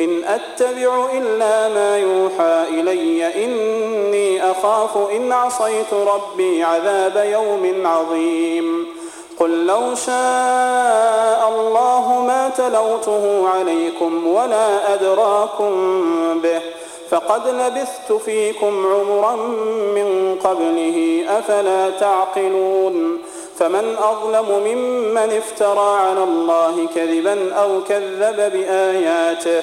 إن أتبع إلا ما يوحى إلي إني أخاف إن عصيت ربي عذاب يوم عظيم. قل لو شاء الله ما تلوته عليكم ولا أدراكم به فقد لبثت فيكم عمرا من قبله أفلا تعقلون؟ فمن أظلم ممن افترى على الله كذبا أو كذب بآياته؟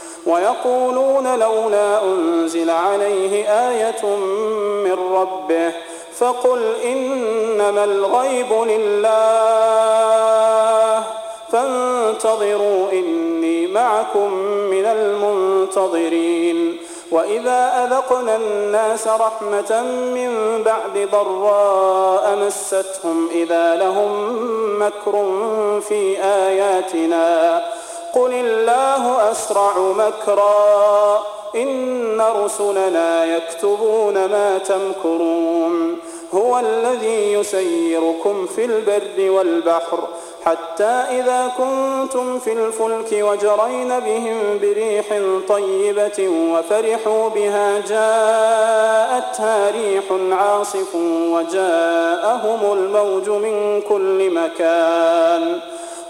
ويقولون لولا أنزل عليه آية من ربه فقل إنما الغيب لله فانتظروا إني معكم من المنتظرين وإذا أذقنا الناس رحمة من بعد ضراء مستهم إذا لهم مكر في آياتنا قل الله أسرع مكرا إن رسلنا يكتبون ما تمكرون هو الذي يسيركم في البر والبحر حتى إذا كنتم في الفلك وجرين بهم بريح طيبة وفرحوا بها جاءتها ريح عاصف وجاءهم الموج من كل مكان